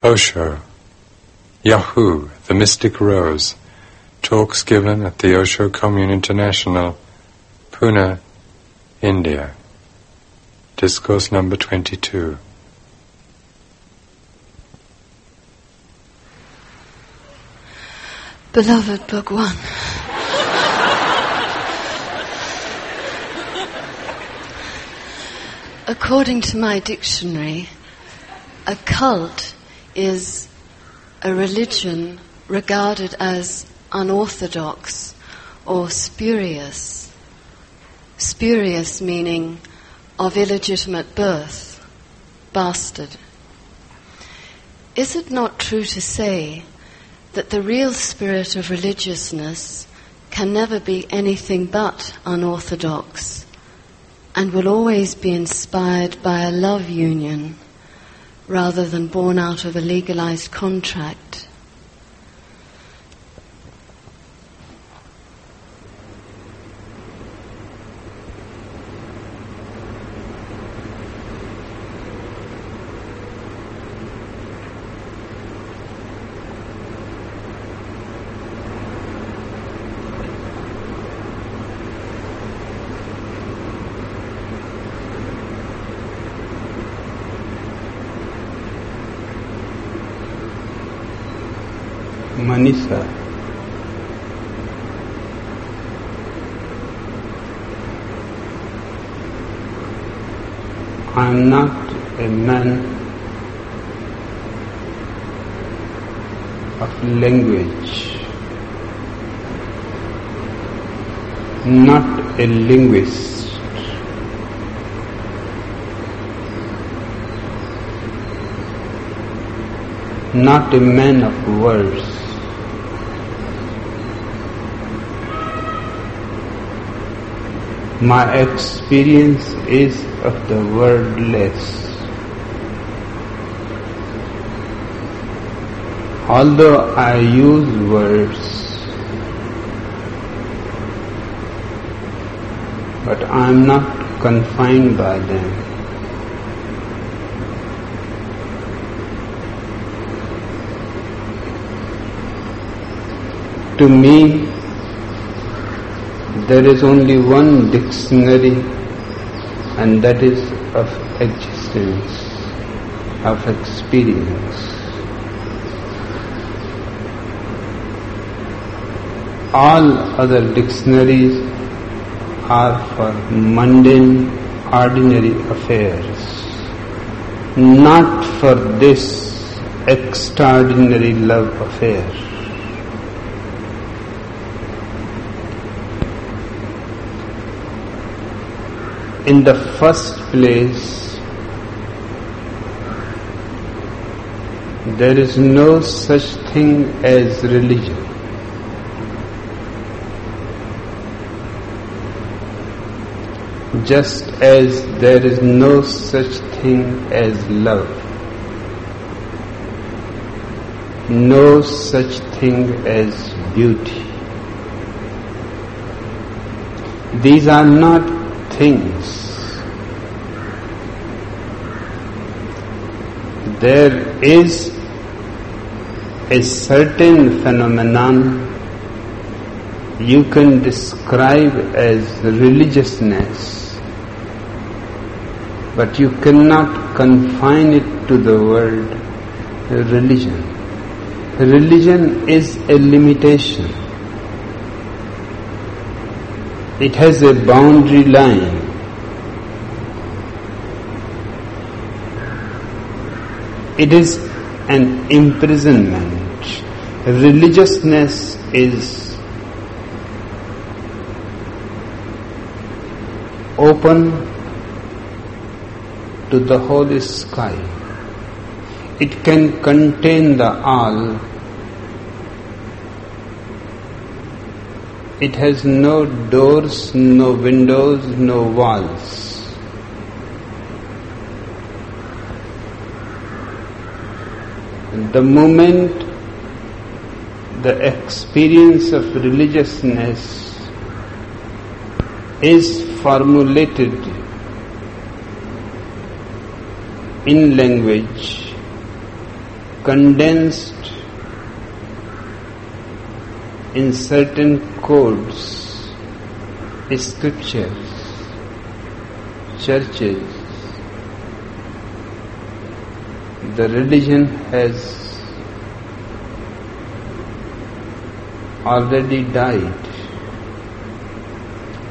Osho, Yaa-Hoo, the Mystic Rose, talks given at the Osho Commune International, Pune, India. Discourse number 22. Beloved Bhagwan, according to my dictionary, a cult is a religion regarded as unorthodox or spurious. Spurious meaning of illegitimate birth, bastard. Is it not true to say that the real spirit of religiousness can never be anything but unorthodox and will always be inspired by a love union rather than born out of a legalized contract? Manisha. I am not a man of language, not a linguist. Not a man of words. My experience is of the wordless. Although I use words, but I am not confined by them. To me, there is only one dictionary and that is of existence, of experience. All other dictionaries are for mundane, ordinary affairs, not for this extraordinary love affair. In the first place, there is no such thing as religion. Just as there is no such thing as love, no such thing as beauty. These are not things. There is a certain phenomenon you can describe as religiousness, but you cannot confine it to the word religion. Religion is a limitation. It has a boundary line. It is an imprisonment. Religiousness is open to the holy sky. It can contain the all It has no doors, no windows, no walls. The moment the experience of religiousness is formulated in language, condensed in certain codes, scriptures, churches. The religion has already died.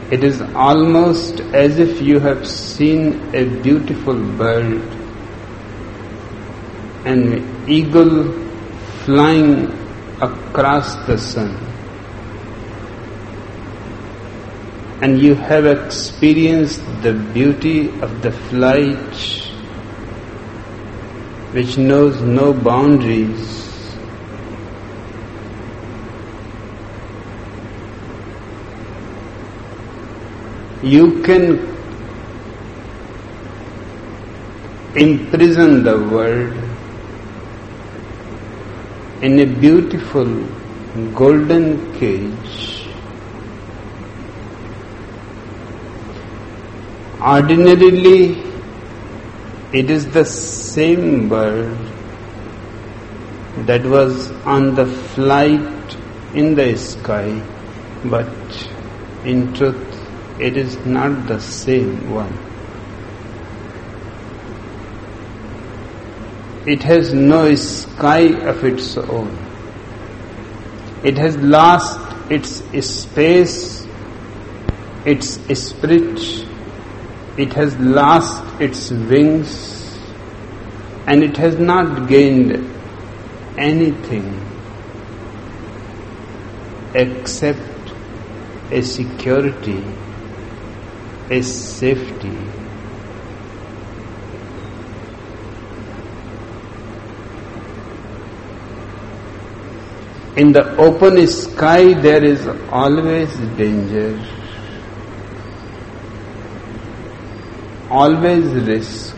It is almost as if you have seen a beautiful bird, an eagle flying across the sun. And you have experienced the beauty of the flight which knows no boundaries you can imprison the world in a beautiful golden cage. Ordinarily, it is the same bird that was on the flight in the sky, but in truth, it is not the same one. It has no sky of its own. It has lost its space, its spirit, it has lost its wings, and it has not gained anything except a security a safety. In the open sky, there is always danger, always risk.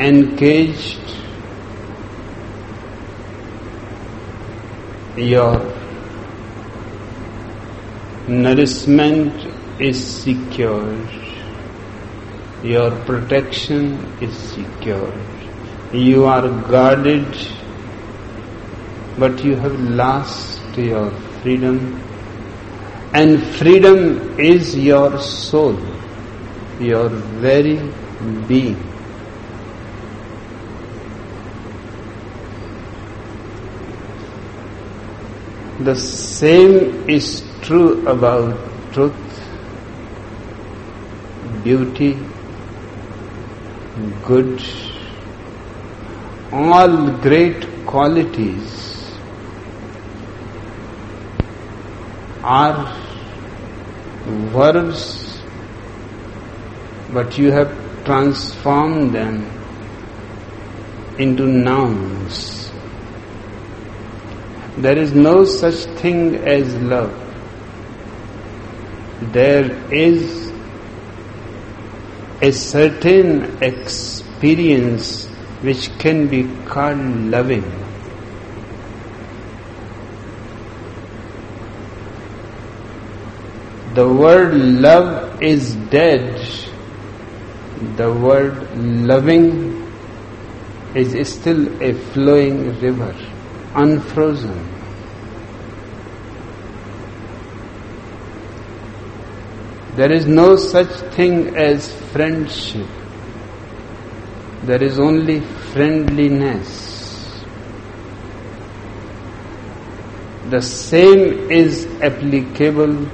Encaged your nourishment is secure, your protection is secure, you are guarded, but you have lost your freedom, and freedom is your soul, your very being. The same is true about truth, beauty, good, all great qualities are words, but you have transformed them into nouns. There is no such thing as love. There is a certain experience which can be called loving. The word love is dead. The word loving is still a flowing river unfrozen. There is no such thing as friendship. There is only friendliness. The same is applicable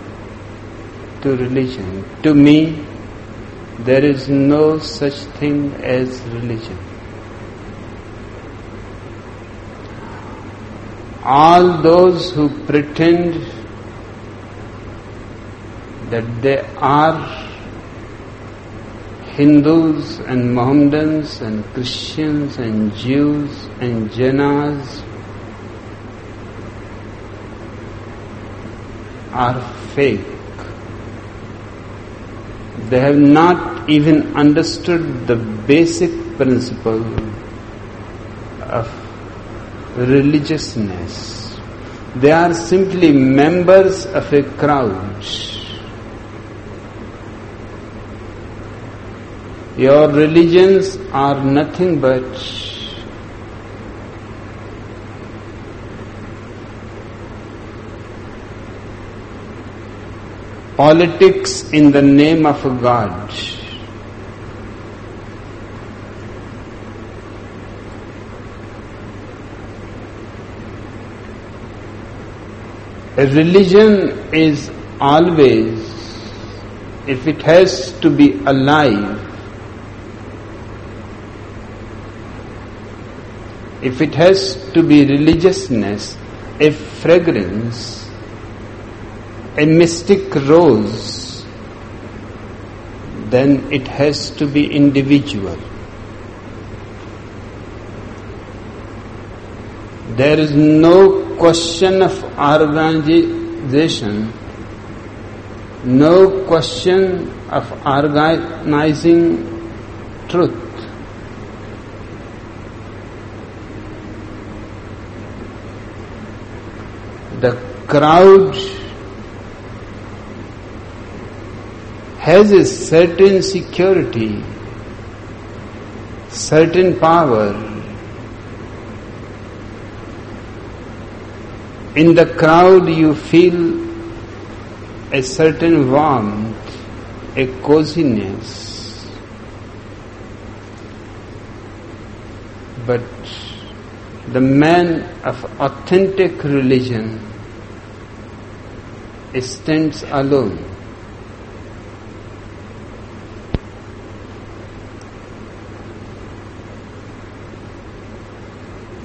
to religion. To me, there is no such thing as religion. all those who pretend that they are Hindus and Mohammedans and Christians and Jews and Jainas are fake. They have not even understood the basic principle of religiousness. They are simply members of a crowd. Your religions are nothing but politics in the name of God. A religion is always, if it has to be alive, if it has to be religiousness, a fragrance, a mystic rose, then it has to be individual. There is no question of organization, no question of organizing truth. The crowd has a certain security, certain power, In the crowd, you feel a certain warmth, a coziness. But the man of authentic religion stands alone.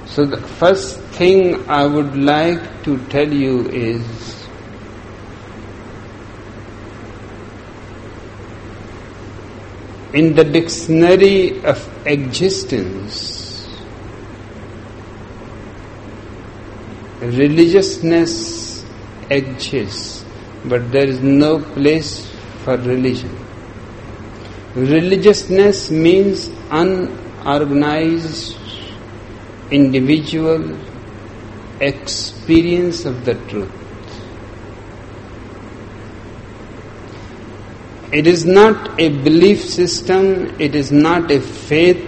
So the first thing I would like to tell you is in the dictionary of existence, religiousness exists, but there is no place for religion. Religiousness means unorganized individual experience of the truth. It is not a belief system, it is not a faith,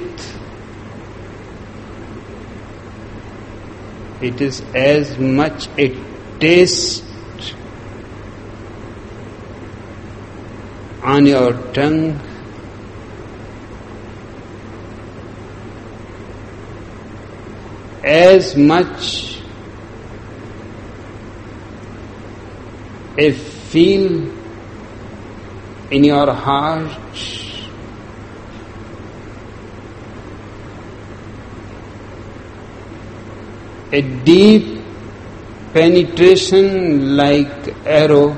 it is as much a taste on your tongue as much a feel in your heart a deep penetration like arrow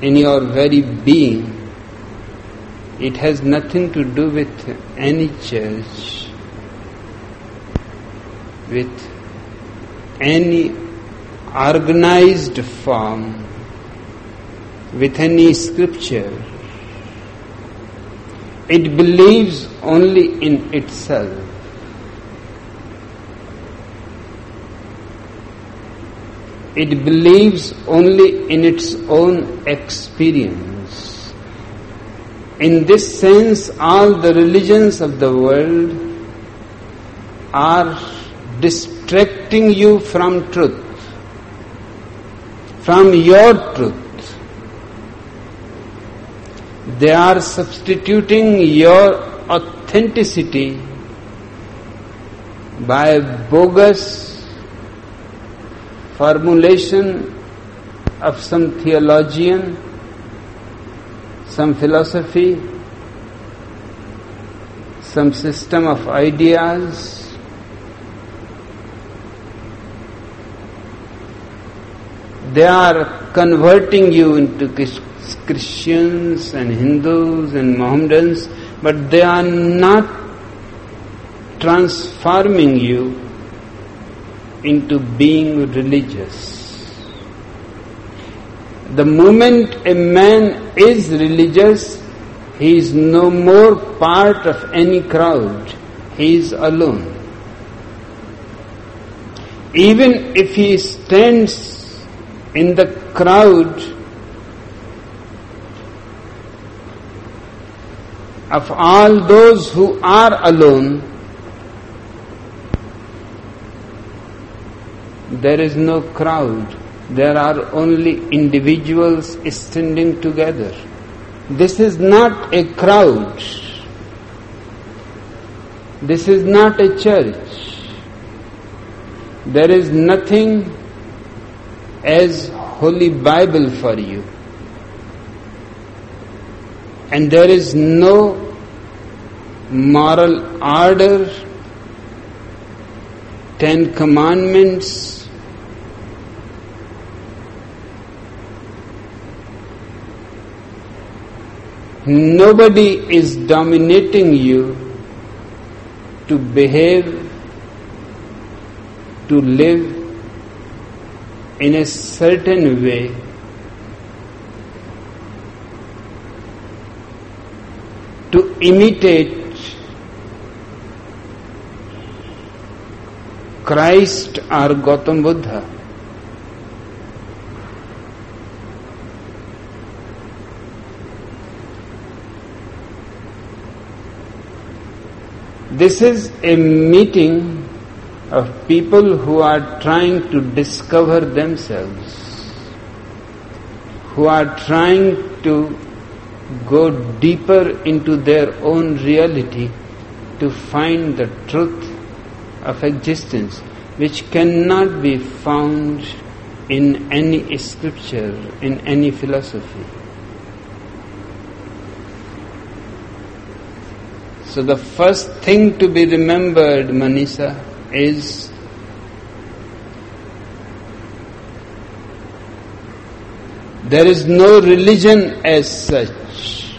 in your very being. It has nothing to do with any church with any organized form, with any scripture. It believes only in itself. It believes only in its own experience. In this sense, all the religions of the world are distracting you from truth, from your truth. They are substituting your authenticity by bogus formulation of some theologian, some philosophy, some system of ideas, They are converting you into Christians and Hindus and Mohammedans, but they are not transforming you into being religious. The moment a man is religious, he is no more part of any crowd. He is alone. Even if he stands in the crowd of all those who are alone, there is no crowd. There are only individuals standing together. This is not a crowd. This is not a church. There is nothing as Holy Bible for you. And there is no moral order, Ten Commandments, Nobody is dominating you to behave, to live in a certain way. To imitate Christ or Gautam Buddha. This is a meeting of people who are trying to discover themselves, who are trying to go deeper into their own reality to find the truth of existence, which cannot be found in any scripture, in any philosophy. So the first thing to be remembered, Manisha, is there is no religion as such.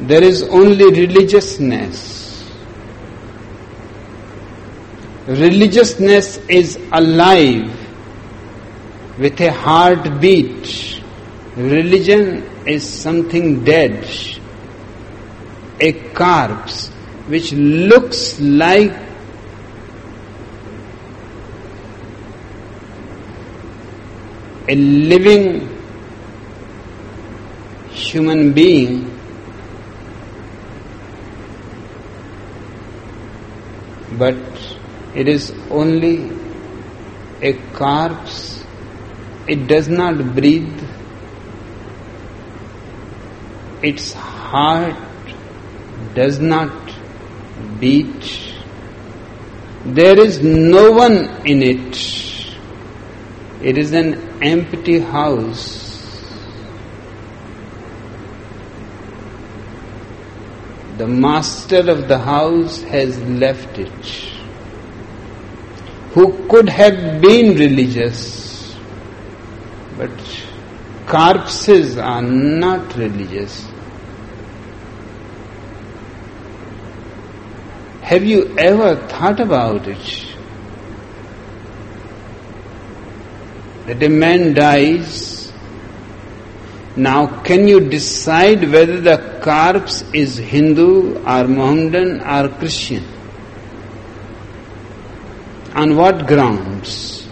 There is only religiousness. Religiousness is alive with a heartbeat. Religion is something dead a corpse which looks like a living human being. But it is only a corpse. It does not breathe. Its heart does not beat. There is no one in it. It is an empty house. The master of the house has left it. Who could have been religious, but corpses are not religious. Have you ever thought about it? That a man dies. Now, can you decide whether the corpse is Hindu or Mohammedan or Christian? On what grounds?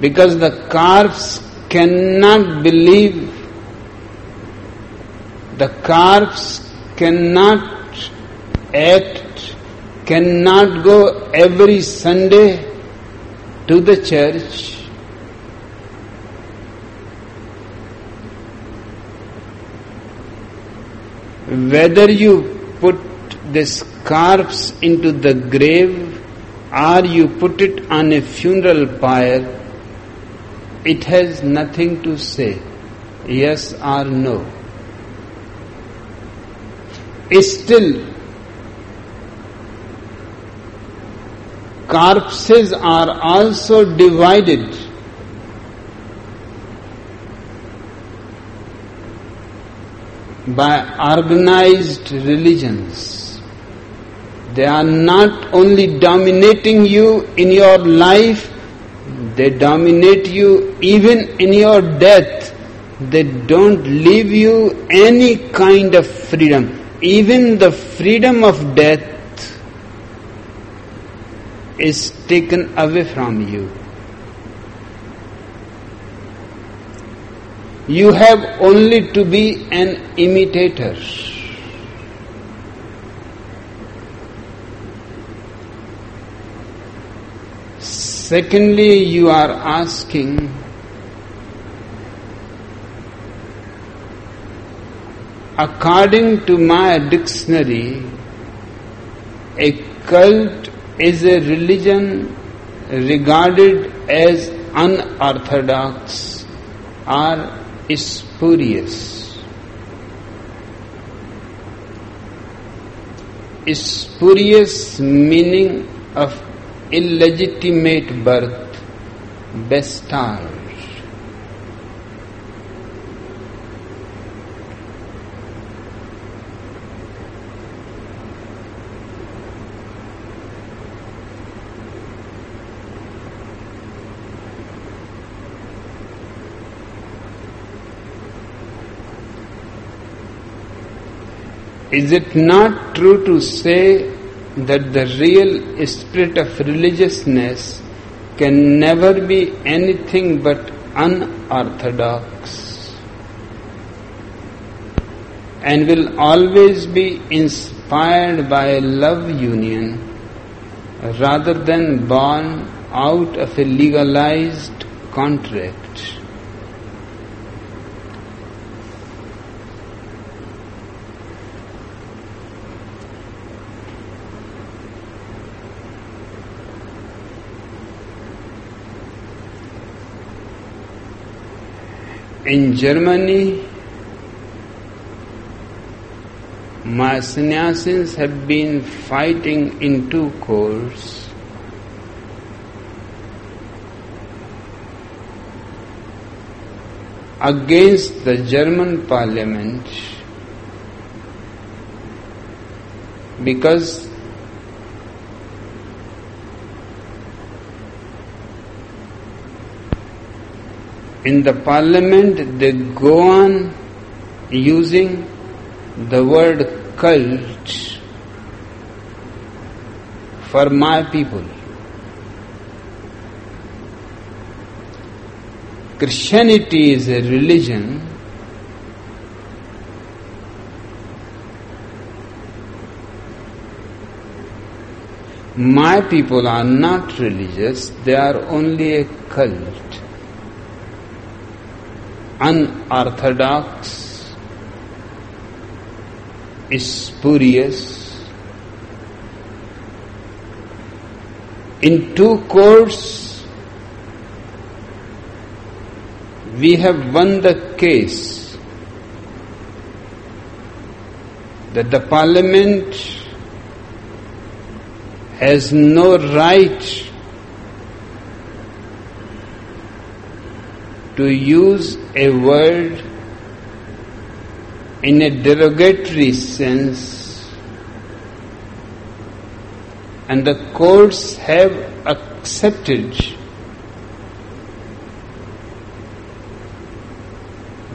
Because the corpse cannot believe, the corpse cannot act cannot go every Sunday to the church. Whether you put the corpse into the grave or you put it on a funeral pyre, it has nothing to say, yes or no. Still, corpses are also divided. By organized religions. They are not only dominating you in your life, they dominate you even in your death. They don't leave you any kind of freedom. Even the freedom of death is taken away from you. You have only to be an imitator. Secondly, you are asking according to my dictionary, a cult is a religion regarded as unorthodox or spurious. Spurious meaning of illegitimate birth, bastard. Is it not true to say that the real spirit of religiousness can never be anything but unorthodox and will always be inspired by a love union rather than born out of a legalized contract. Germany, my sannyasins have been fighting in two courts. against the German parliament because in the parliament they go on using the word cult for my people. Christianity is a religion My people are not religious, they are only a cult unorthodox, spurious. In two courts, we have won the case that the parliament has no right to use a word in a derogatory sense, and the courts have accepted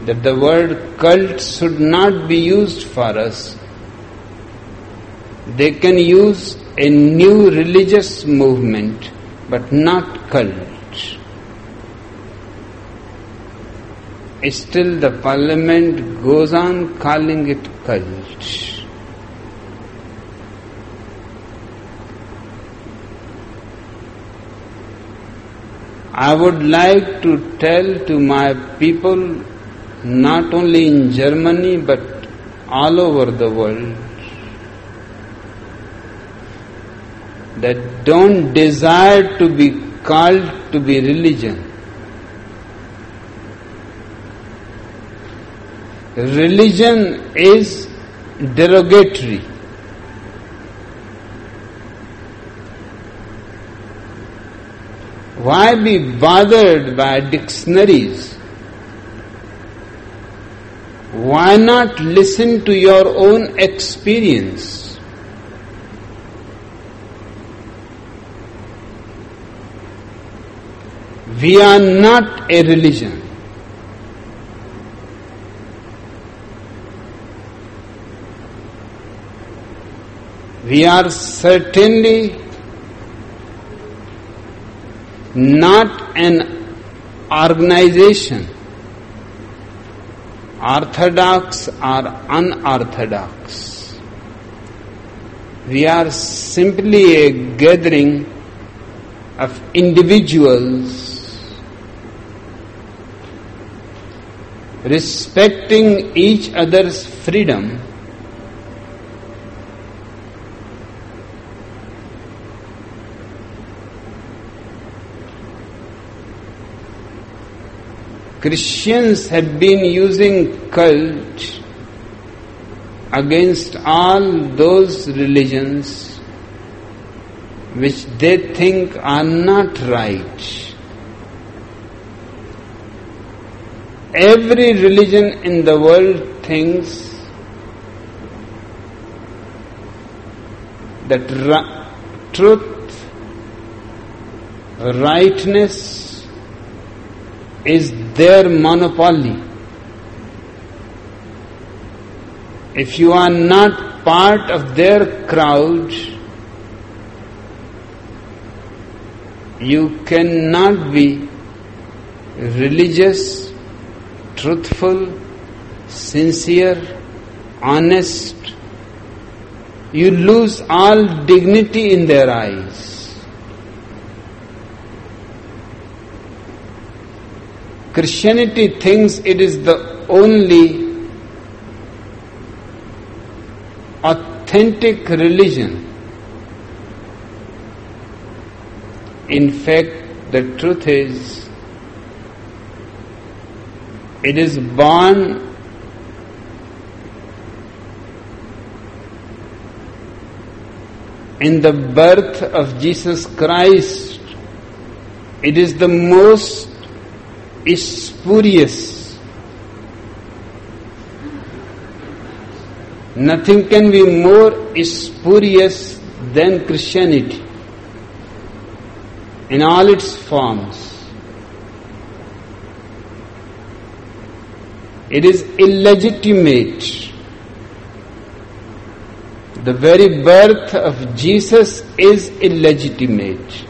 that the word cult should not be used for us. They can use a new religious movement, but not cult. Still, the parliament goes on calling it cult. I would like to tell to my people, not only in Germany but all over the world, that don't desire to be called to be religion. Religion is derogatory. Why be bothered by dictionaries? Why not listen to your own experience? We are not a religion. We are certainly not an organization orthodox or unorthodox. We are simply a gathering of individuals respecting each other's freedom Christians have been using cult against all those religions which they think are not right. Every religion in the world thinks that truth, rightness is their monopoly. If you are not part of their crowd, you cannot be religious truthful, sincere, honest, you lose all dignity in their eyes. Christianity thinks it is the only authentic religion. In fact, the truth is it is born in the birth of Jesus Christ. It is the most spurious. Nothing can be more spurious than Christianity in all its forms. It is illegitimate. The very birth of Jesus is illegitimate.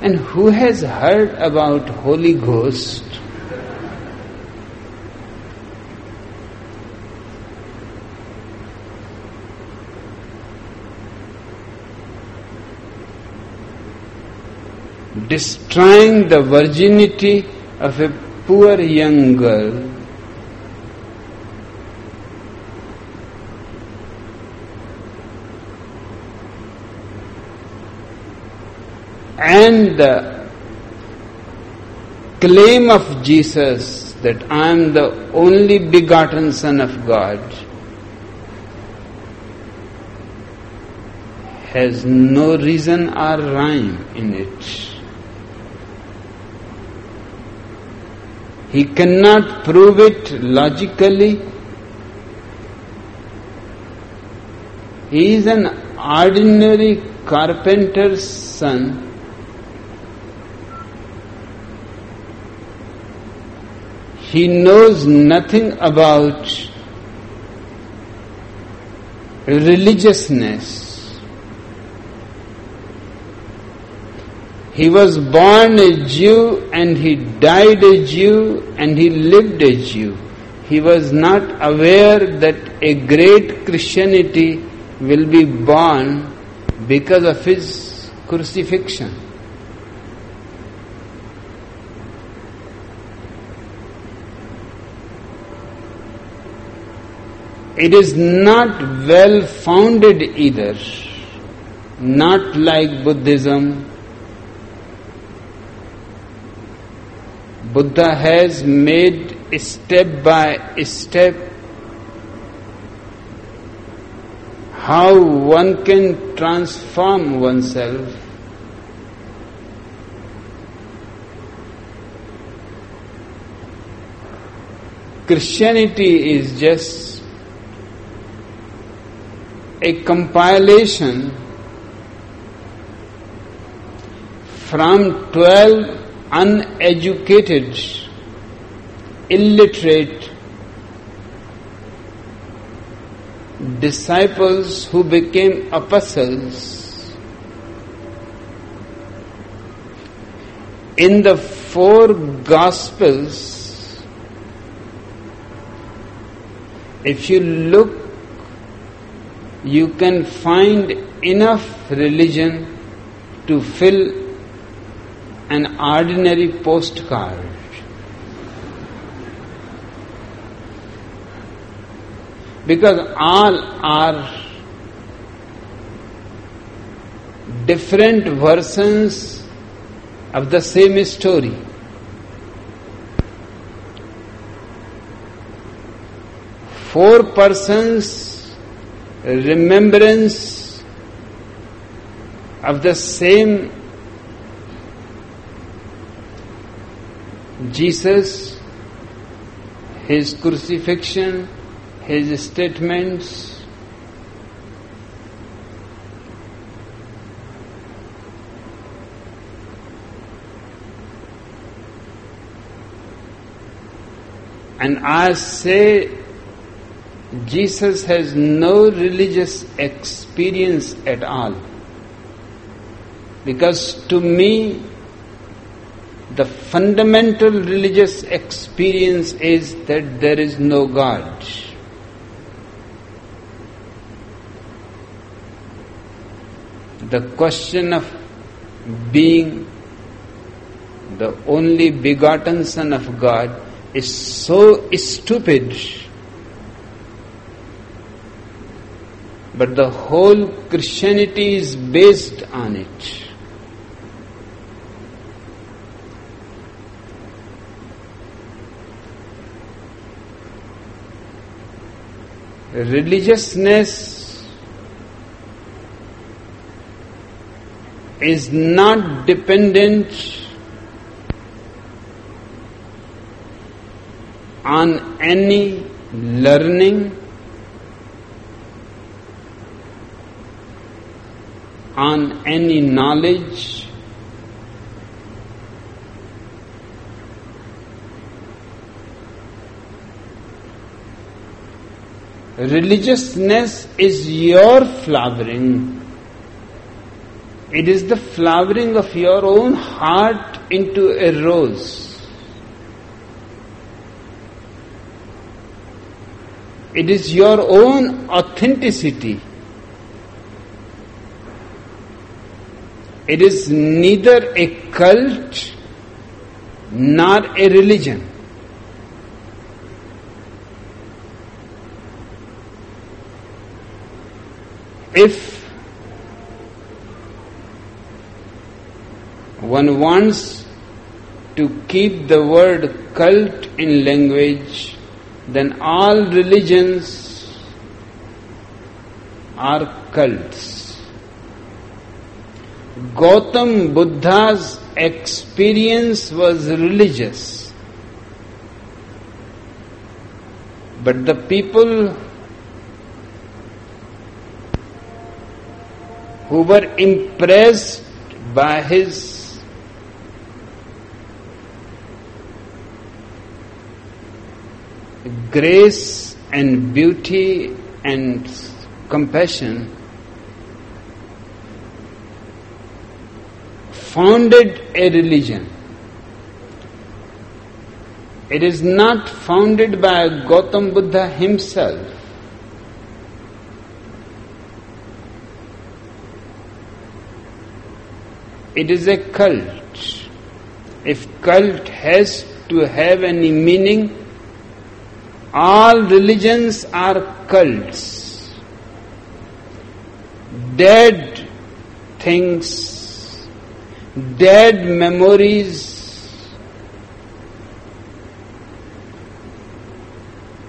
And who has heard about Holy Ghost? Destroying the virginity of a poor young girl and the claim of Jesus that I am the only begotten Son of God has no reason or rhyme in it. He cannot prove it logically. He is an ordinary carpenter's son. He knows nothing about religiousness. He was born a Jew and he died a Jew and he lived a Jew. He was not aware that a great Christianity will be born because of his crucifixion. It is not well founded either, not like Buddhism Buddha has made step by step how one can transform oneself. Christianity is just a compilation from 12 uneducated, illiterate disciples who became apostles in the four gospels. If you look, you can find enough religion to fill an ordinary postcard. Because all are different versions of the same story. Four persons' remembrance of the same Jesus, his crucifixion, his statements, And I say, Jesus has no religious experience at all. Because to me, the fundamental religious experience is that there is no God. The question of being the only begotten Son of God is so stupid. But the whole Christianity is based on it. Religiousness is not dependent on any learning on any knowledge religiousness is your flowering it is the flowering of your own heart into a rose It is your own authenticity. It is neither a cult nor a religion. If one wants to keep the word cult in language, then all religions are cults. Gautam Buddha's experience was religious. But the people who were impressed by his grace and beauty and compassion founded a religion. It is not founded by Gautam Buddha himself. It is a cult. If cult has to have any meaning, all religions are cults. Dead things, dead memories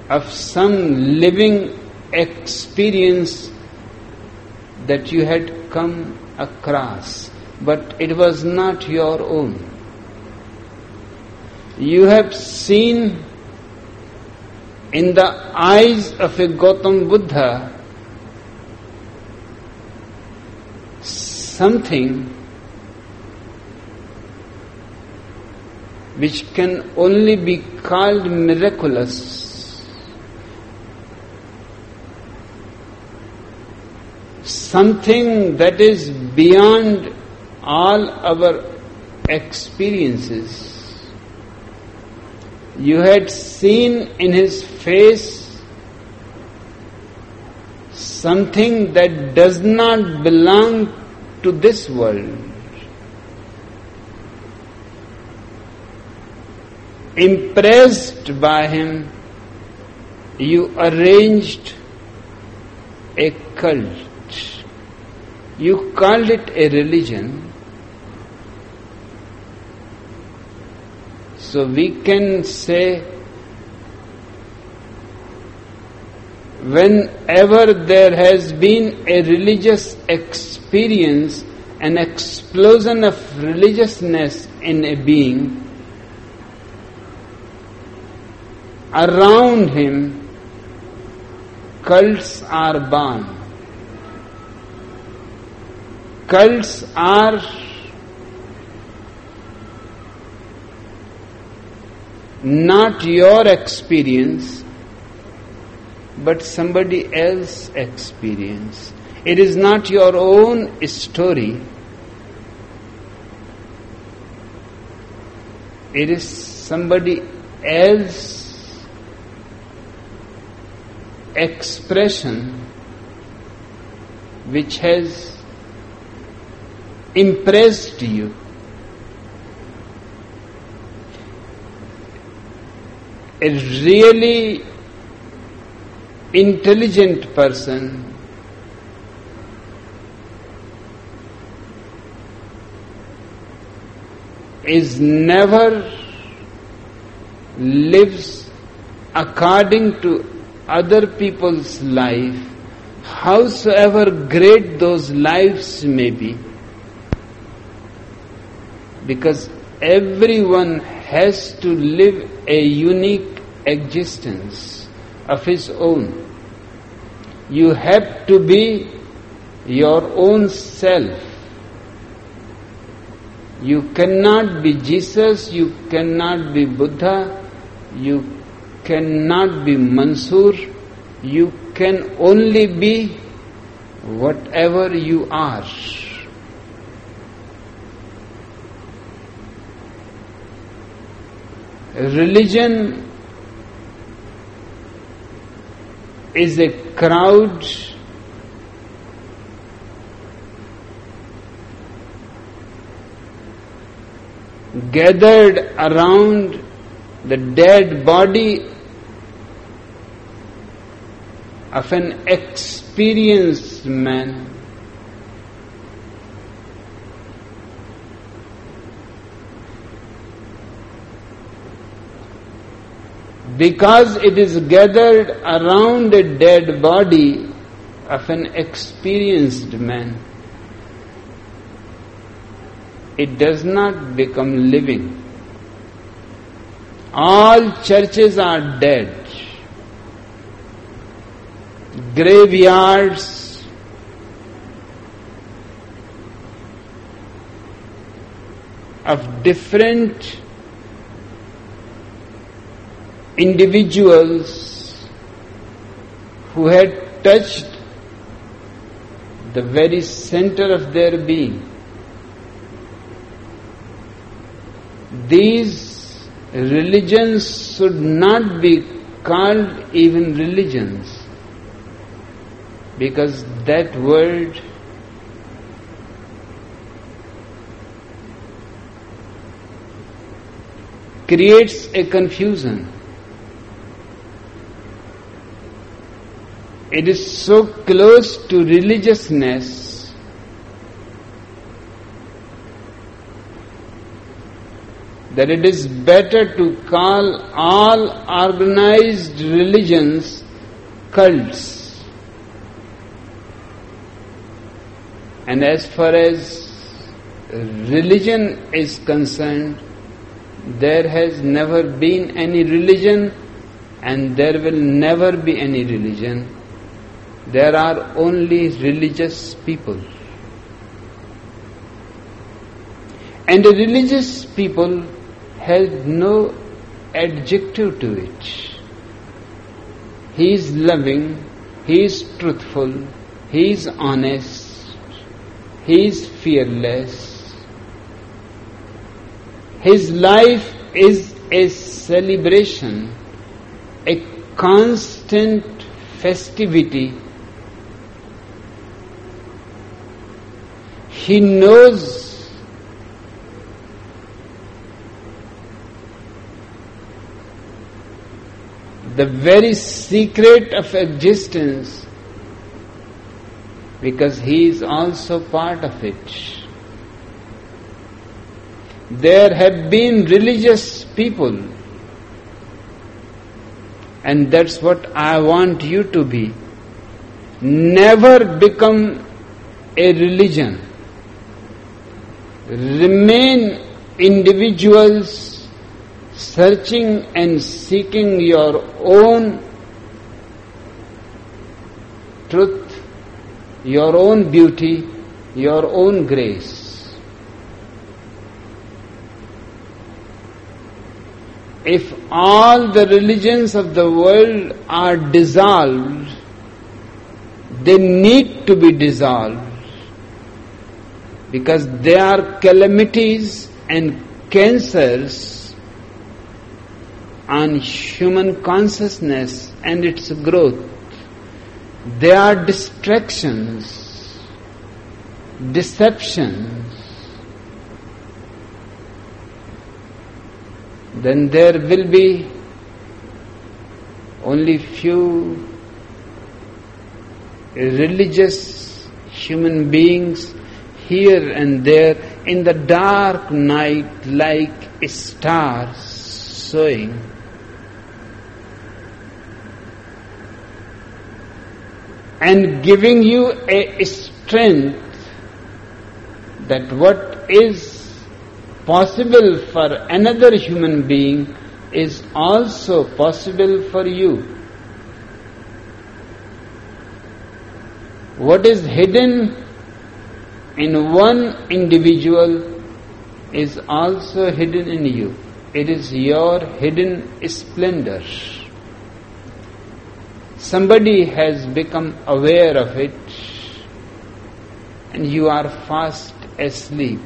of some living experience that you had come across, but it was not your own. You have seen in the eyes of a Gautam Buddha, something which can only be called miraculous, something that is beyond all our experiences. You had seen in his face something that does not belong to this world. Impressed by him, you arranged a cult. You called it a religion. So we can say whenever there has been a religious experience, an explosion of religiousness in a being, around him, cults are born. Cults are not your experience, but somebody else's experience. It is not your own story. It is somebody else's expression which has impressed you. A really intelligent person is never lives according to other people's life, howsoever great those lives may be. Because everyone has to live a unique existence of his own. You have to be your own self. You cannot be Jesus, you cannot be Buddha, you cannot be Mansur, you can only be whatever you are. Religion is a crowd gathered around the dead body of an experienced man because it is gathered around a dead body of an experienced man. It does not become living. All churches are dead. Graveyards of different individuals who had touched the very center of their being. These religions should not be called even religions because that word creates a confusion. It is so close to religiousness that it is better to call all organized religions cults. And as far as religion is concerned, there has never been any religion and there will never be any religion there are only religious people. And a religious people has no adjective to it. He is loving, he is truthful, he is honest, he is fearless. His life is a celebration, a constant festivity. He knows the very secret of existence because he is also part of it. There have been religious people, and that's what I want you to be. Never become a religion. Remain individuals searching and seeking your own truth your own beauty, your own grace. If all the religions of the world are dissolved, they need to be dissolved because they are calamities and cancers on human consciousness and its growth. They are distractions, deceptions. Then there will be only few religious human beings here and there in the dark night like stars showing. And giving you a strength that what is possible for another human being is also possible for you. What is hidden in one individual is also hidden in you. It is your hidden splendor somebody has become aware of it and you are fast asleep.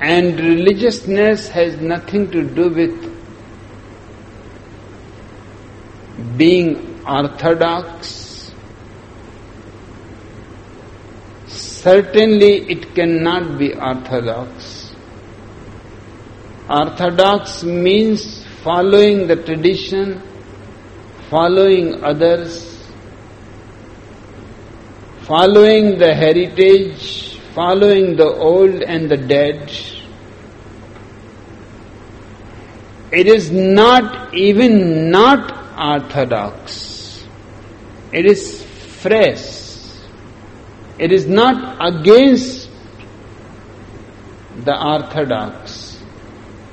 And religiousness has nothing to do with being orthodox, certainly it cannot be orthodox. Orthodox means following the tradition, following others, following the heritage, following the old and the dead. It is not even not orthodox. It is fresh. It is not against the orthodox.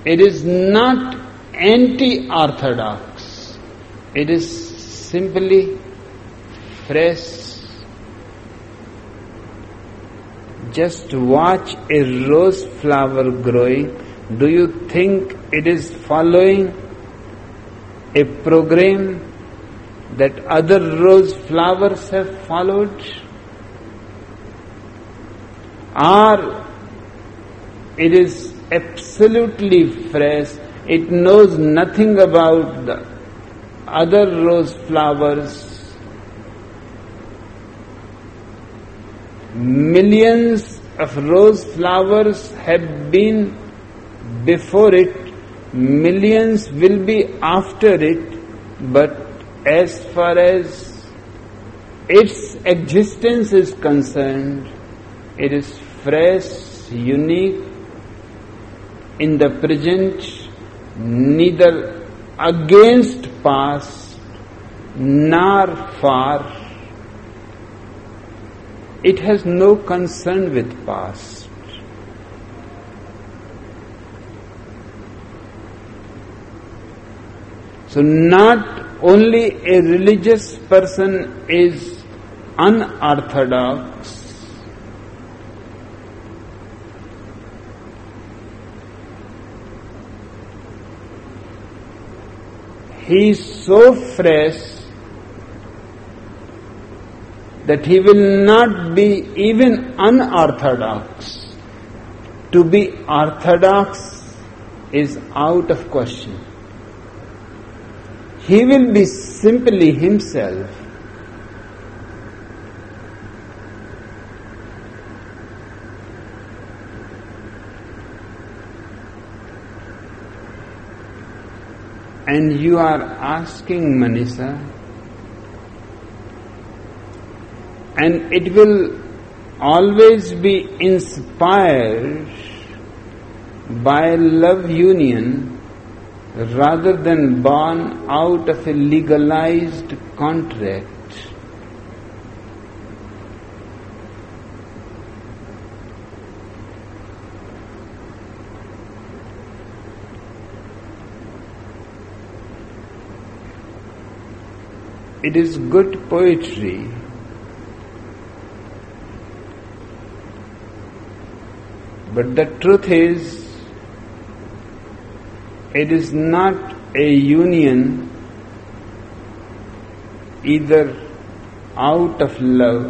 It is not anti orthodox. It is simply fresh. Just watch a rose flower growing. Do you think it is following a program that other rose flowers have followed? Or it is absolutely fresh, it knows nothing about the other rose flowers. Millions of rose flowers have been before it millions will be after it, but as far as its existence is concerned, it is fresh, unique, in the present, neither against past nor far. It has no concern with past. So, not only a religious person is unorthodox, he is so fresh that he will not be even unorthodox. To be orthodox is out of question. He will be simply himself. And you are asking Manisha, and it will always be inspired by love union rather than born out of a legalized contract. It is good poetry. But the truth is, it is not a union either out of love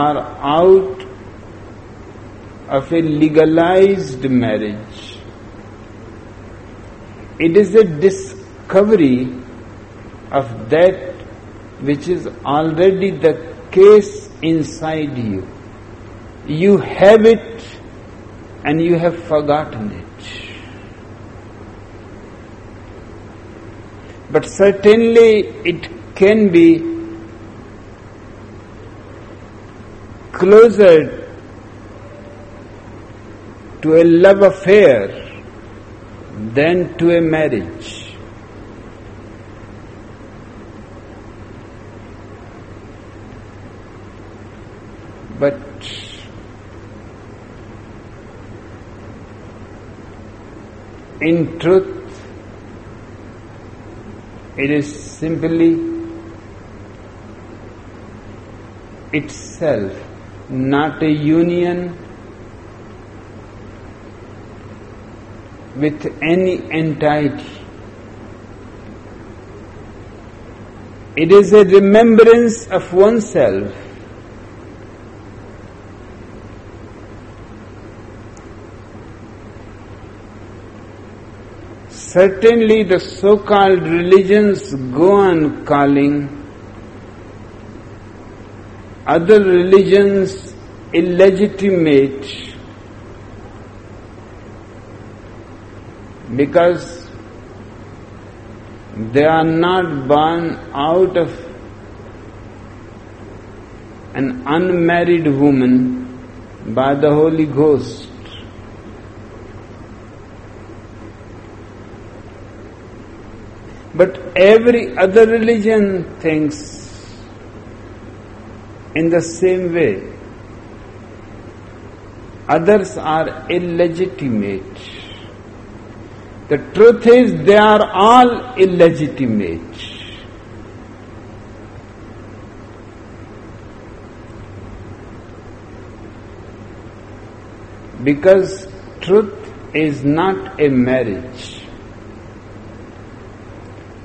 or out of a legalized marriage. It is a discovery of that which is already the case inside you. You have it and you have forgotten it. But certainly it can be closer to a love affair than to a marriage. But in truth, it is simply itself, not a union with any entity. It is a remembrance of oneself. Certainly, the so called religions go on calling other religions illegitimate because they are not born out of an unmarried woman by the Holy Ghost. But every other religion thinks in the same way. Others are illegitimate. The truth is, they are all illegitimate. Because truth is not a marriage.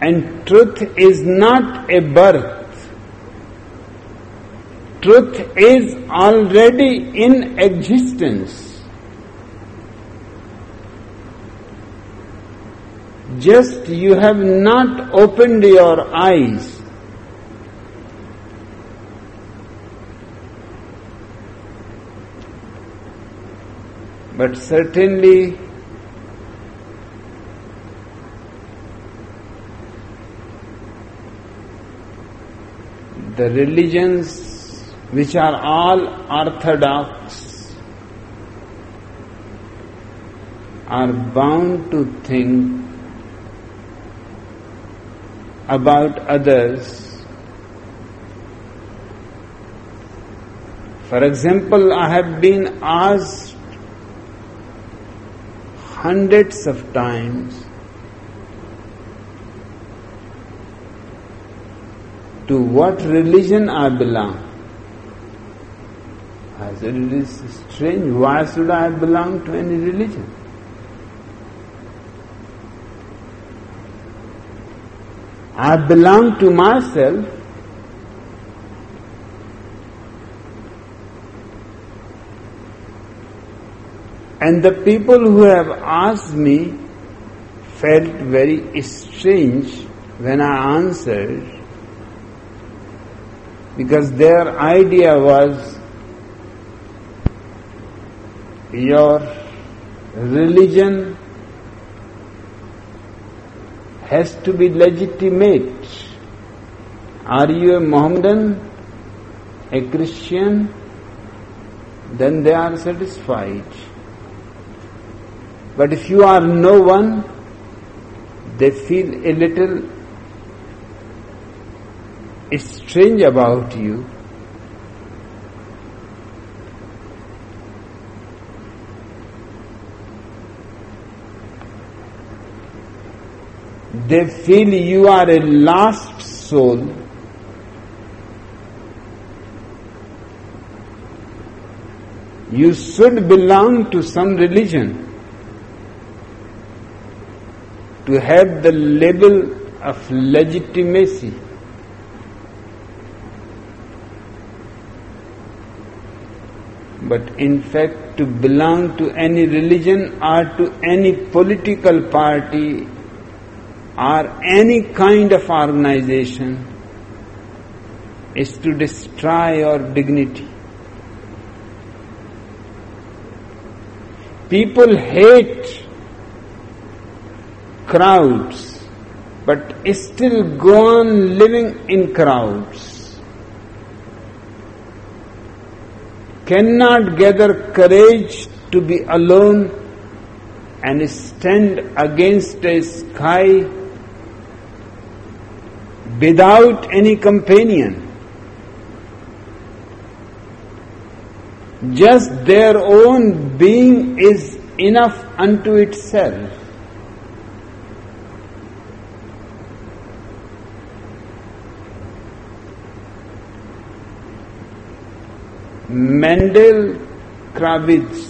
And truth is not a birth. Truth is already in existence. Just you have not opened your eyes. But certainly the religions which are all orthodox are bound to think about others. For example, I have been asked hundreds of times to what religion I belong. I said, it is strange. Why should I belong to any religion? I belong to myself. And the people who have asked me felt very strange when I answered because their idea was your religion has to be legitimate. Are you a Mohammedan, a Christian? Then they are satisfied. But if you are no one, they feel a little strange about you. They feel you are a lost soul. You should belong to some religion to have the label of legitimacy. But in fact, to belong to any religion or to any political party or any kind of organization is to destroy your dignity. People hate crowds, but still go on living in crowds. Cannot gather courage to be alone and stand against a sky without any companion. Just their own being is enough unto itself. Mendel Kravitz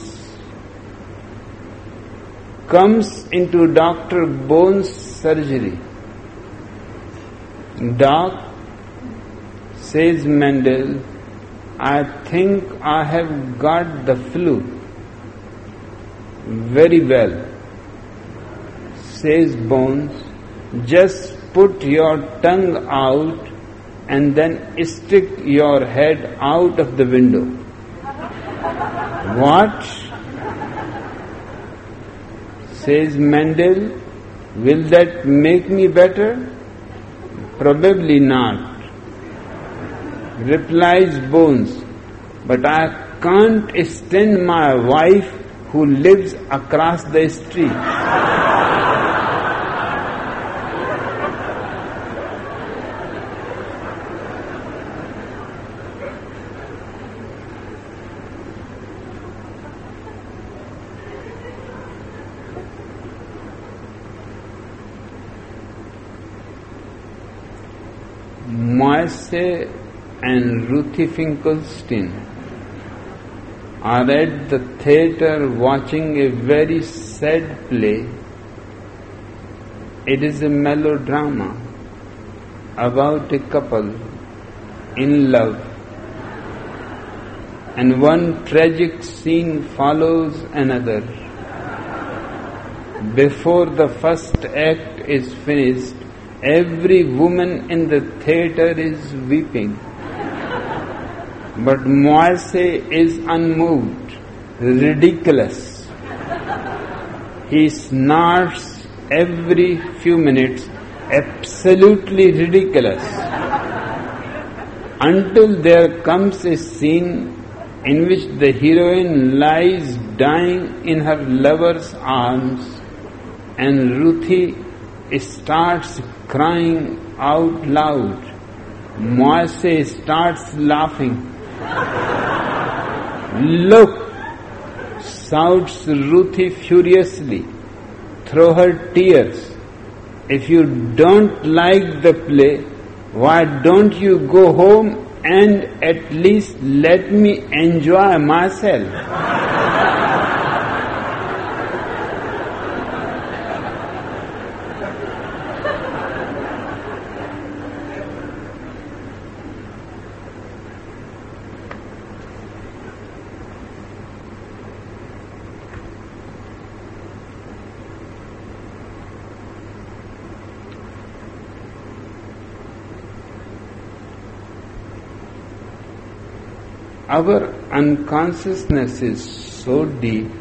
comes into Dr. Bone's surgery Doc, says Mendel, I think I have got the flu. Very well, says Bones. Just put your tongue out and then stick your head out of the window. what? Says Mendel, will that make me better? Probably not. Replies Bones, but I can't stand my wife who lives across the street. And Ruthie Finkelstein are at the theatre watching a very sad play. It is a melodrama about a couple in love, and one tragic scene follows another. Before the first act is finished, Every woman in the theater is weeping. But Moise is unmoved, ridiculous. He snorts every few minutes, absolutely ridiculous. Until there comes a scene in which the heroine lies dying in her lover's arms and Ruthie starts crying out loud. Moise starts laughing. Look, shouts Ruthie furiously through her tears. If you don't like the play, why don't you go home and at least let me enjoy myself? Our unconsciousness is so deep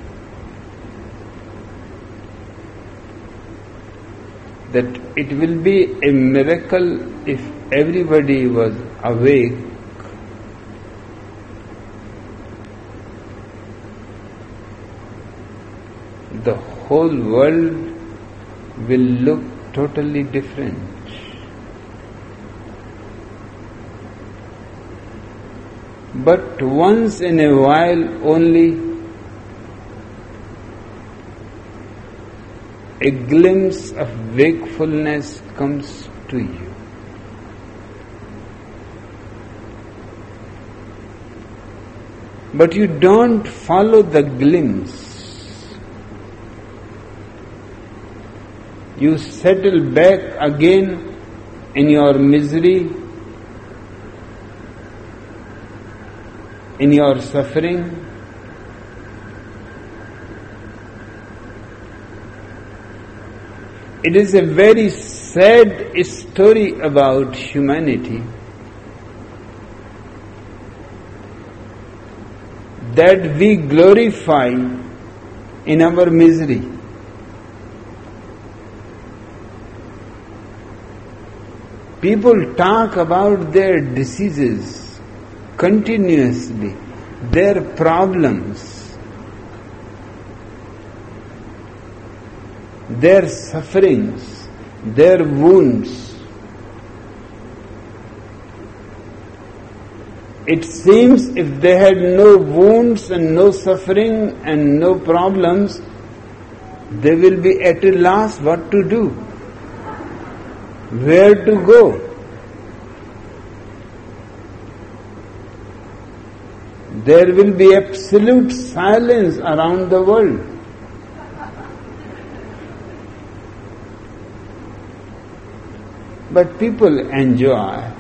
that it will be a miracle if everybody was awake the whole world will look totally different. But once in a while only a glimpse of wakefulness comes to you. But you don't follow the glimpse. You settle back again in your misery, in your suffering. It is a very sad story about humanity that we glorify in our misery. People talk about their diseases continuously, their problems, their sufferings, their wounds. It seems if they had no wounds and no suffering and no problems, they will be at a loss what to do, where to go. There will be absolute silence around the world. But people enjoy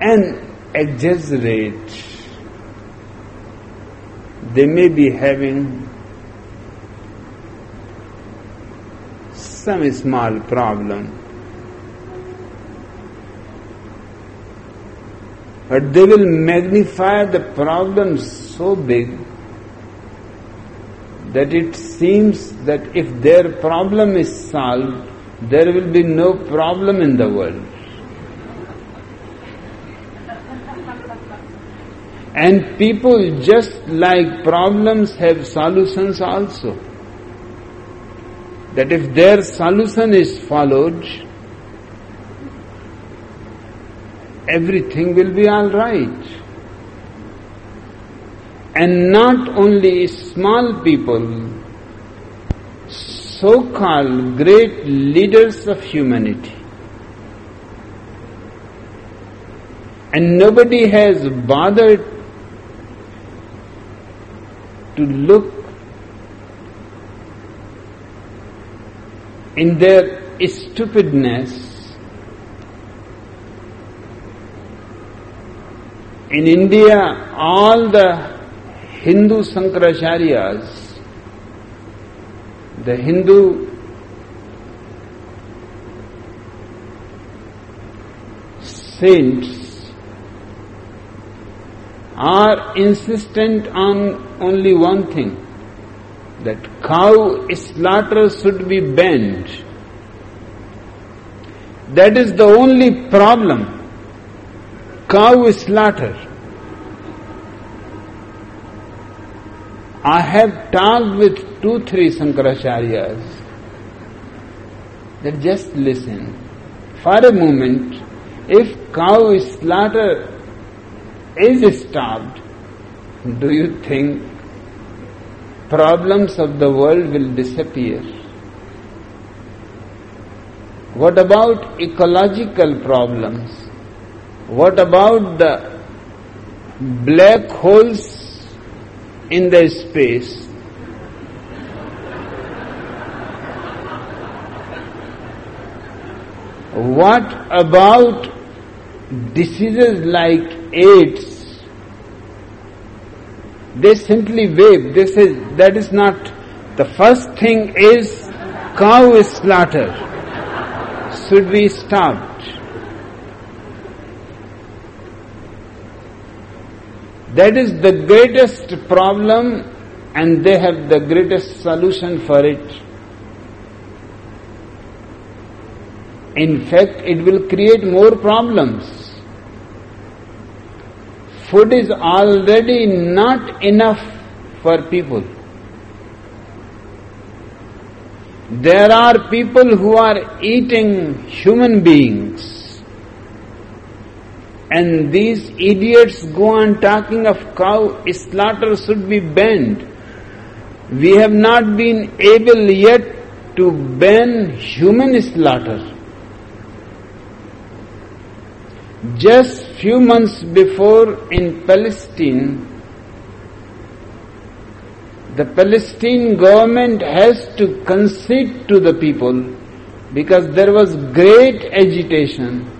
and exaggerate. They may be having some small problem. But they will magnify the problem so big that it seems that if their problem is solved, there will be no problem in the world. And people just like problems have solutions also. That if their solution is followed, everything will be alright. And not only small people, so called great leaders of humanity. And nobody has bothered to look in their stupidness. In India, all the Hindu Sankaracharyas, the Hindu saints are insistent on only one thing that cow slaughter should be banned. That is the only problem. Cow slaughter. I have talked with two, three Shankaracharyas that just listen. For a moment, if cow slaughter is stopped, do you think problems of the world will disappear? What about ecological problems? What about the black holes in the space. What about diseases like AIDS? They simply wave. They say that is not. The first thing is cow slaughter should be stopped. That is the greatest problem and they have the greatest solution for it. In fact, it will create more problems. Food is already not enough for people. There are people who are eating human beings. And these idiots go on talking of cow slaughter should be banned. We have not been able yet to ban human slaughter. Just few months before in Palestine, the Palestinian government has to concede to the people because there was great agitation.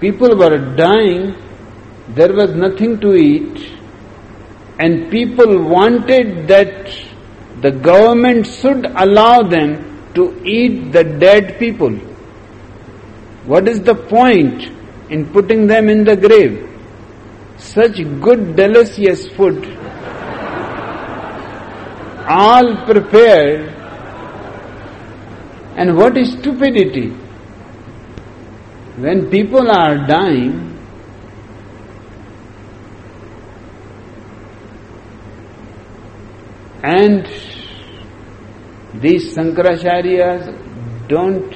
People were dying, there was nothing to eat, and people wanted that the government should allow them to eat the dead people. What is the point in putting them in the grave? such good, delicious food, all prepared, and what is stupidity? When people are dying, and these Shankaracharyas don't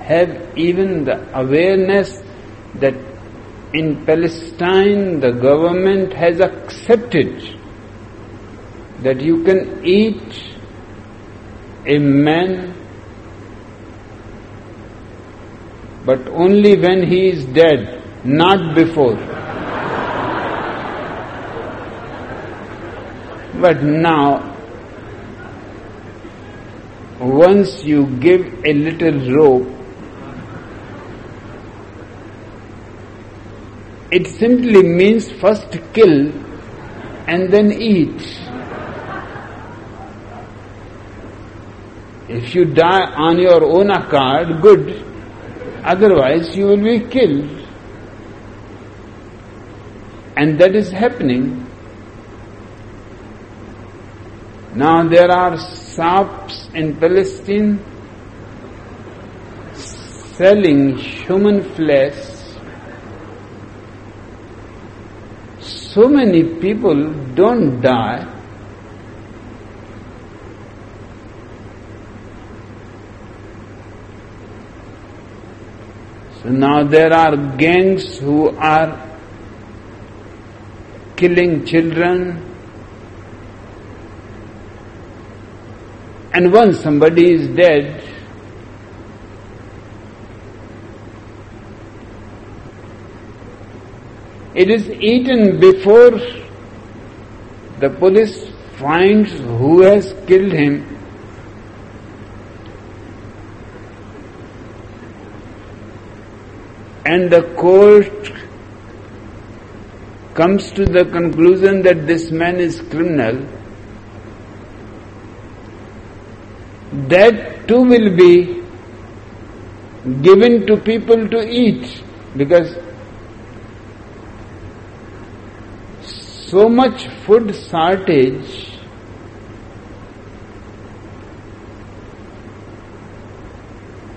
have even the awareness that in Palestine, the government has accepted that you can eat a man, but only when he is dead, not before. But now, once you give a little rope, It simply means first kill and then eat. If you die on your own account, good. Otherwise, you will be killed. And that is happening. Now there are shops in Palestine selling human flesh so many people don't die now there are gangs who are killing children. And once somebody is dead, It is eaten before the police finds who has killed him. And the court comes to the conclusion that this man is criminal, that too will be given to people to eat. Because so much food shortage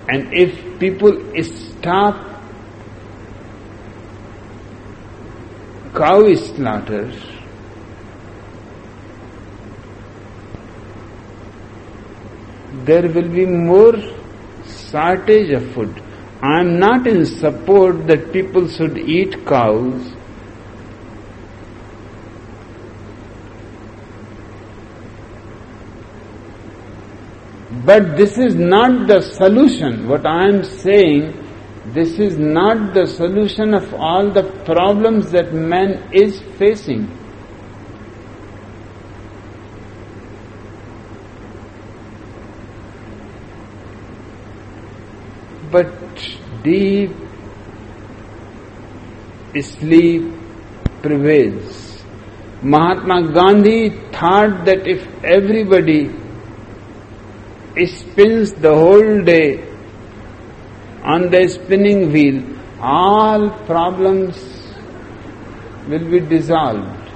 and if people stop cow slaughter there will be more shortage of food. I am not in support that people should eat cows But this is not the solution. What I am saying, this is not the solution of all the problems that man is facing. But deep sleep prevails. Mahatma Gandhi thought that if everybody spends the whole day on the spinning wheel, all problems will be dissolved.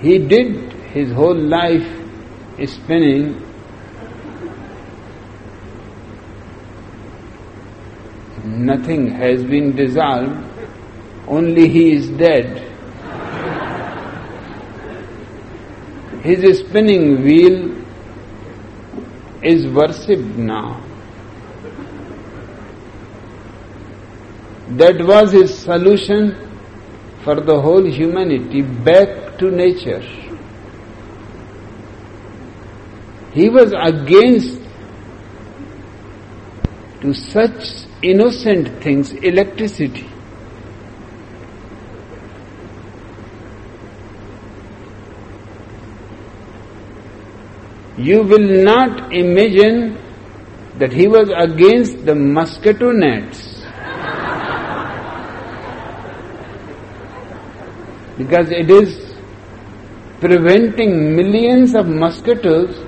He did his whole life spinning. Nothing has been dissolved, only he is dead. His spinning wheel is worshipped now. That was his solution for the whole humanity back to nature. He was against to such innocent things, electricity. You will not imagine that he was against the mosquito nets. Because it is preventing millions of mosquitoes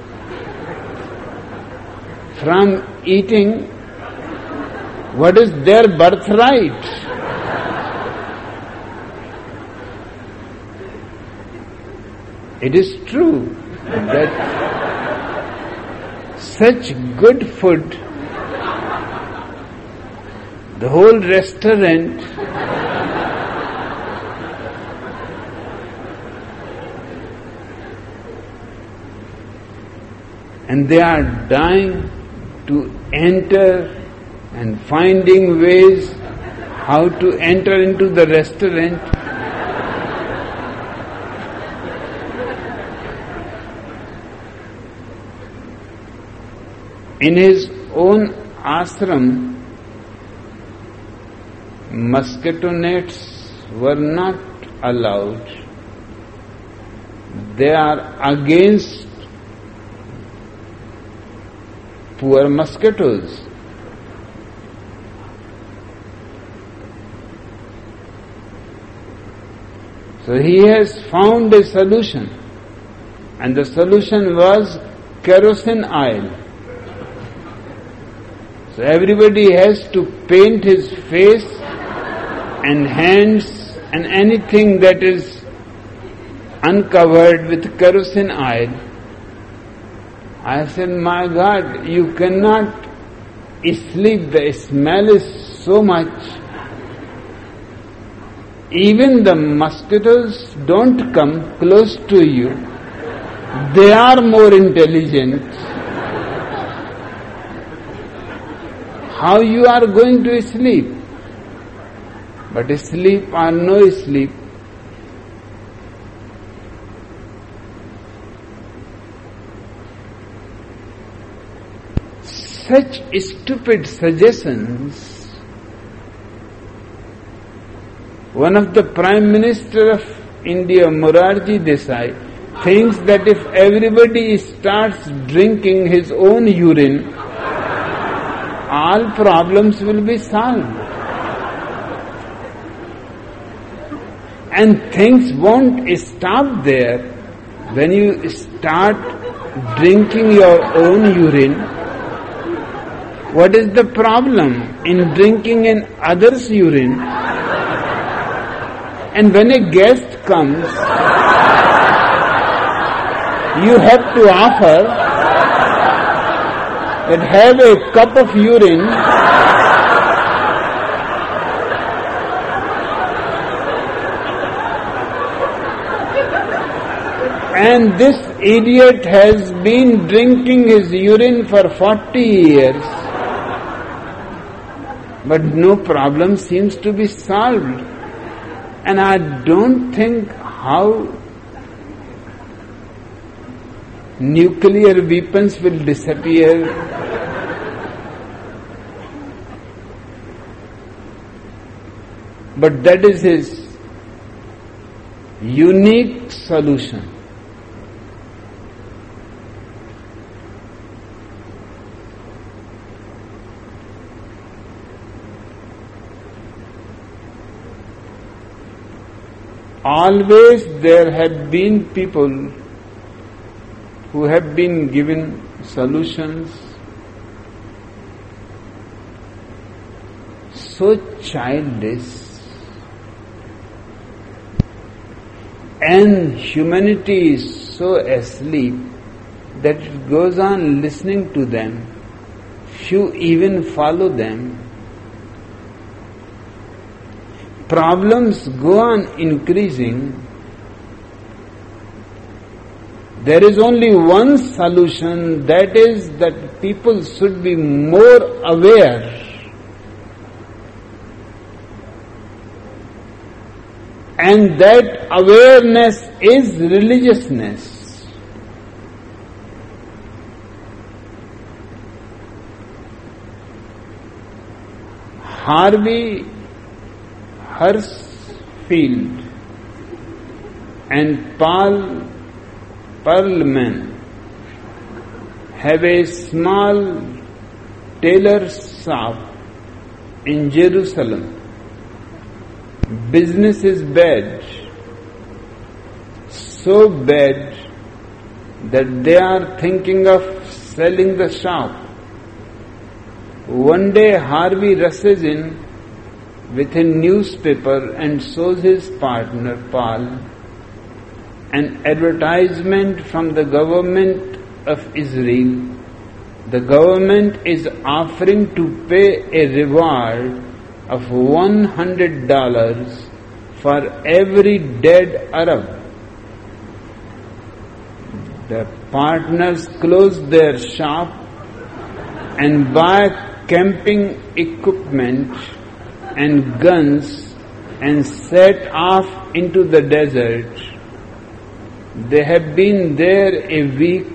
from eating what is their birthright. It is true that such good food, the whole restaurant and they are dying to enter and finding ways how to enter into the restaurant. In his own ashram, mosquito nets were not allowed. They are against poor mosquitoes. So he has found a solution, and the solution was kerosene oil. So everybody has to paint his face and hands and anything that is uncovered with kerosene oil I said, My God, you cannot sleep, the smell is so much. Even the mosquitoes don't come close to you. They are more intelligent. How you are going to sleep? But sleep or no sleep, such stupid suggestions. One of the Prime Minister of India, Morarji Desai, thinks that if everybody starts drinking his own urine, all problems will be solved. And things won't stop there. When you start drinking your own urine, what is the problem in drinking in others' urine? And when a guest comes, you have to offer that have a cup of urine and this idiot has been drinking his urine for 40 years but no problem seems to be solved. And I don't think how nuclear weapons will disappear. But that is his unique solution. always there have been people who have been given solutions so childish and humanity is so asleep that it goes on listening to them few even follow them. Problems go on increasing. There is only one solution that is that people should be more aware and that awareness is religiousness. Harvey Hirschfeld and Paul Perlman have a small tailor shop in Jerusalem. Business is bad, so bad that they are thinking of selling the shop. One day Harvey rushes in with a newspaper and shows his partner Paul an advertisement from the government of Israel. The government is offering to pay a reward of $100 for every dead Arab. The partners close their shop and buy camping equipment and guns and set off into the desert. They have been there a week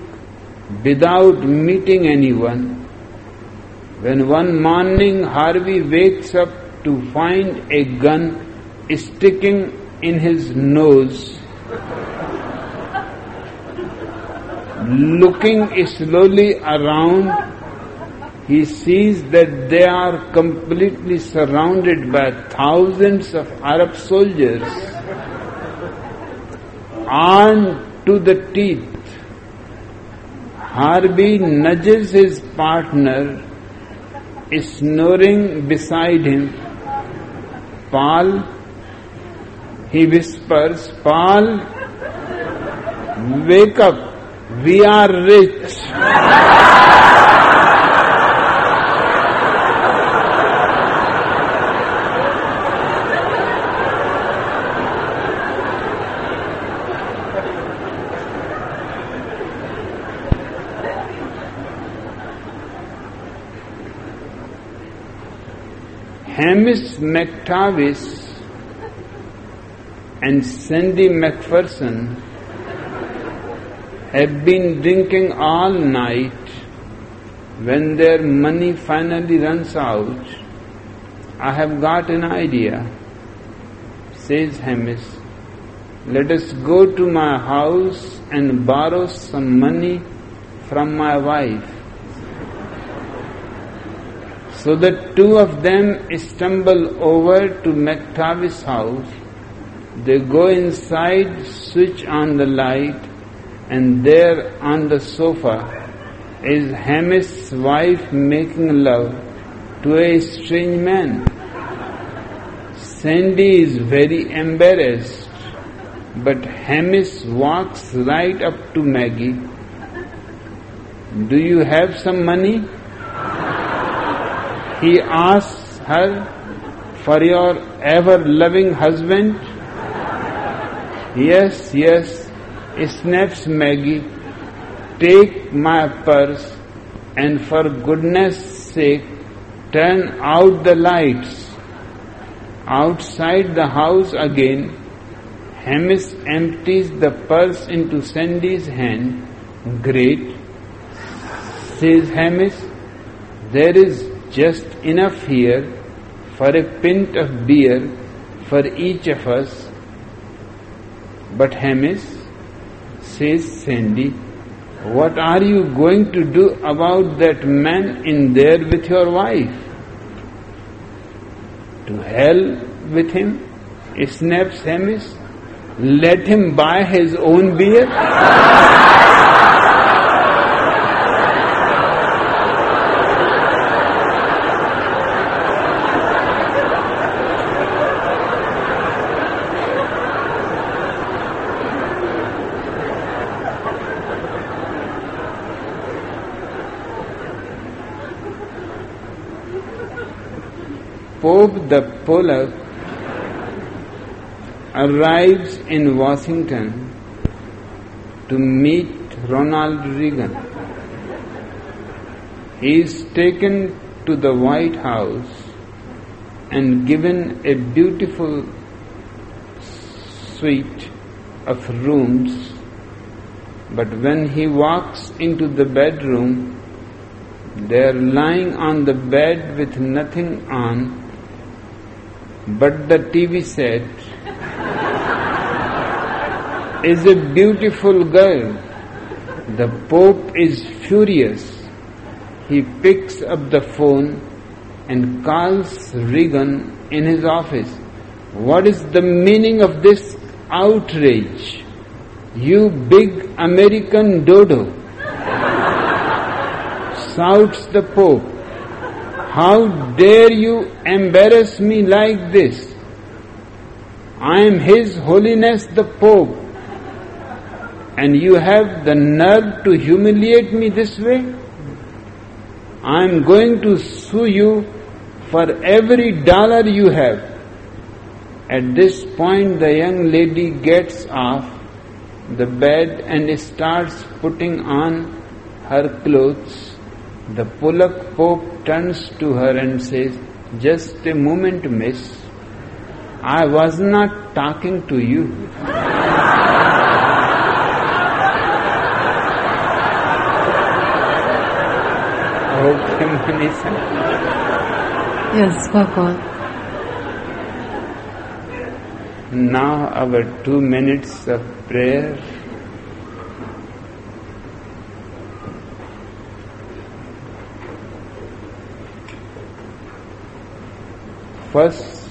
without meeting anyone. When one morning Harvey wakes up to find a gun sticking in his nose, looking slowly around he sees that they are completely surrounded by thousands of Arab soldiers armed to the teeth. Harvey nudges his partner, snoring beside him. Paul, he whispers, Paul, wake up, we are rich. Hamish McTavish and Sandy MacPherson have been drinking all night. When their money finally runs out, I have got an idea, says Hamish. Let us go to my house and borrow some money from my wife. So the two of them stumble over to McTavish's house. They go inside, switch on the light, and there on the sofa is Hamish's wife making love to a strange man. Sandy is very embarrassed, but Hamish walks right up to Maggie. Do you have some money? He asks her for your ever loving husband? Yes, yes, snaps Maggie. Take my purse and for goodness sake turn out the lights. Outside the house again, Hamish empties the purse into Sandy's hand. Great, says Hamish. There is just enough here for a pint of beer for each of us. But Hamish, says Sandy, what are you going to do about that man in there with your wife? To hell with him, snaps Hamish. Let him buy his own beer. Pope the Polack arrives in Washington to meet Ronald Reagan. He is taken to the White House and given a beautiful suite of rooms, but when he walks into the bedroom, they are lying on the bed with nothing on but the TV set is a beautiful girl. The Pope is furious. He picks up the phone and calls Reagan in his office. What is the meaning of this outrage? You big American dodo shouts the Pope. How dare you embarrass me like this? I am His Holiness the Pope, and you have the nerve to humiliate me this way? I am going to sue you for every dollar you have. At this point, the young lady gets off the bed and starts putting on her clothes. The Polack Pope turns to her and says, Just a moment, miss. I was not talking to you. okay, Manisha. Yes, Bhagwan. Now our two minutes of prayer. First,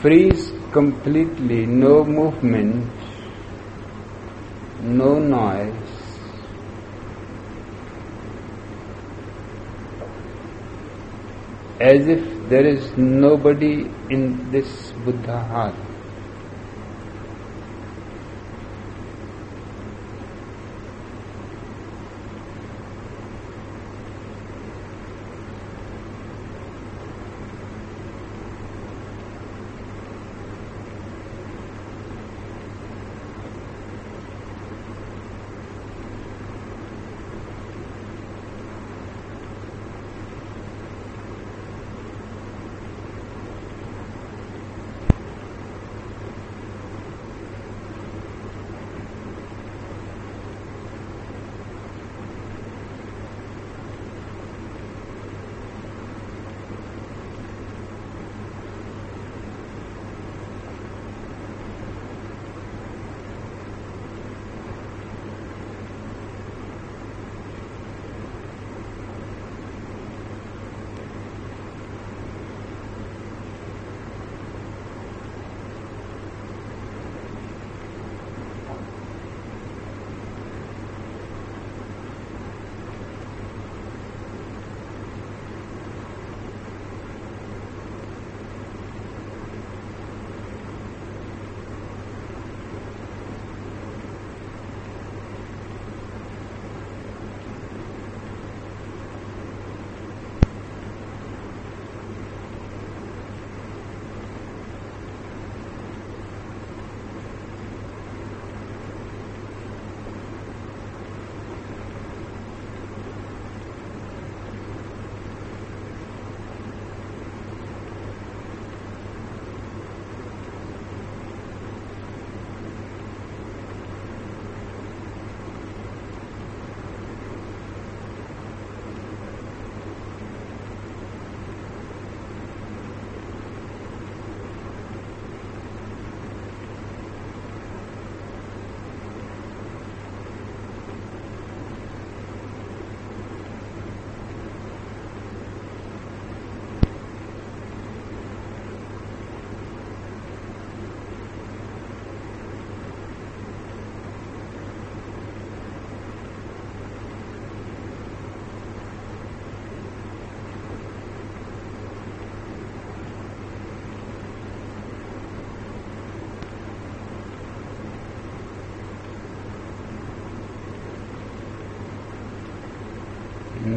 freeze completely, no movement, no noise. As if there is nobody in this Buddha Hall.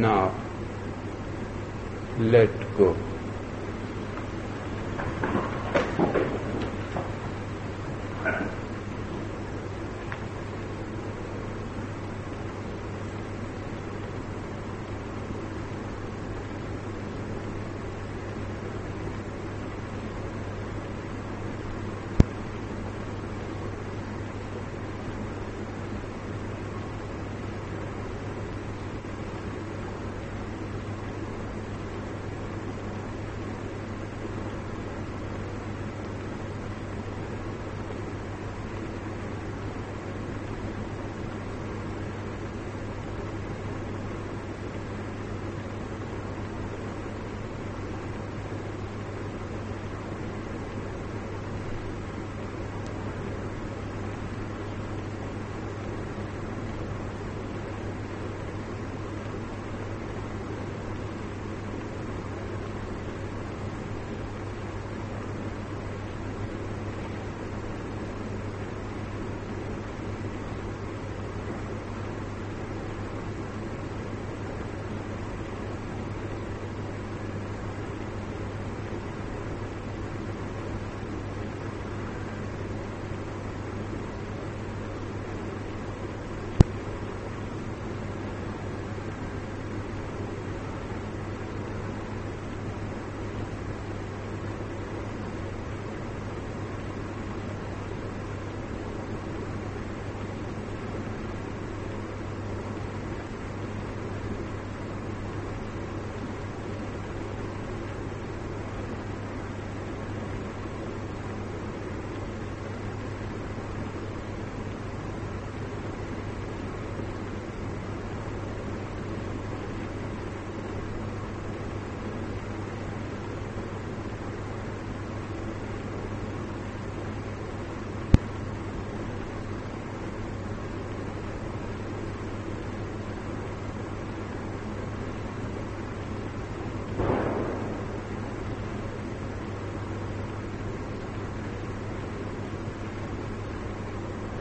Now, let go.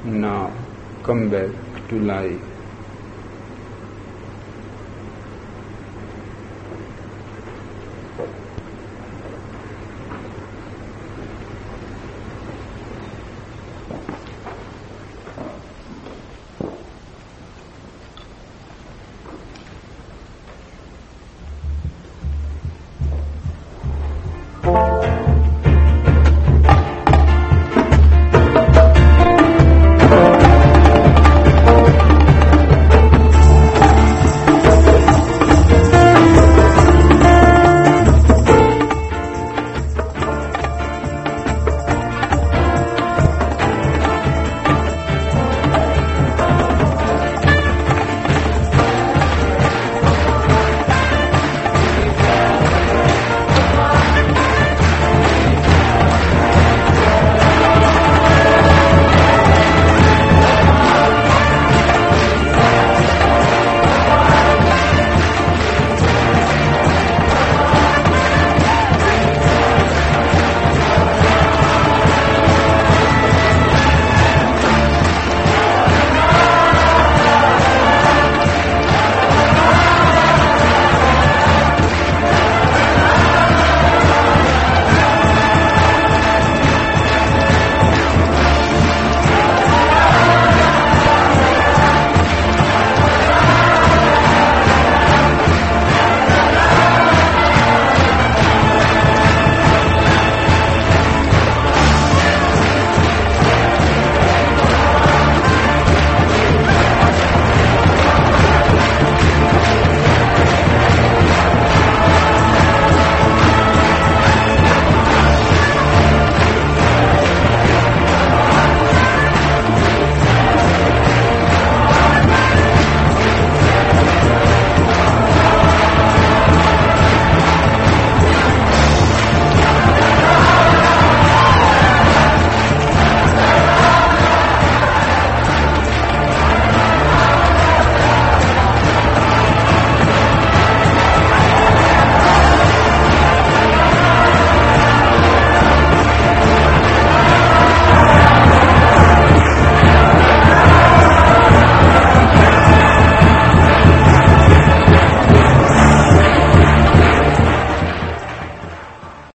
Now come back to life.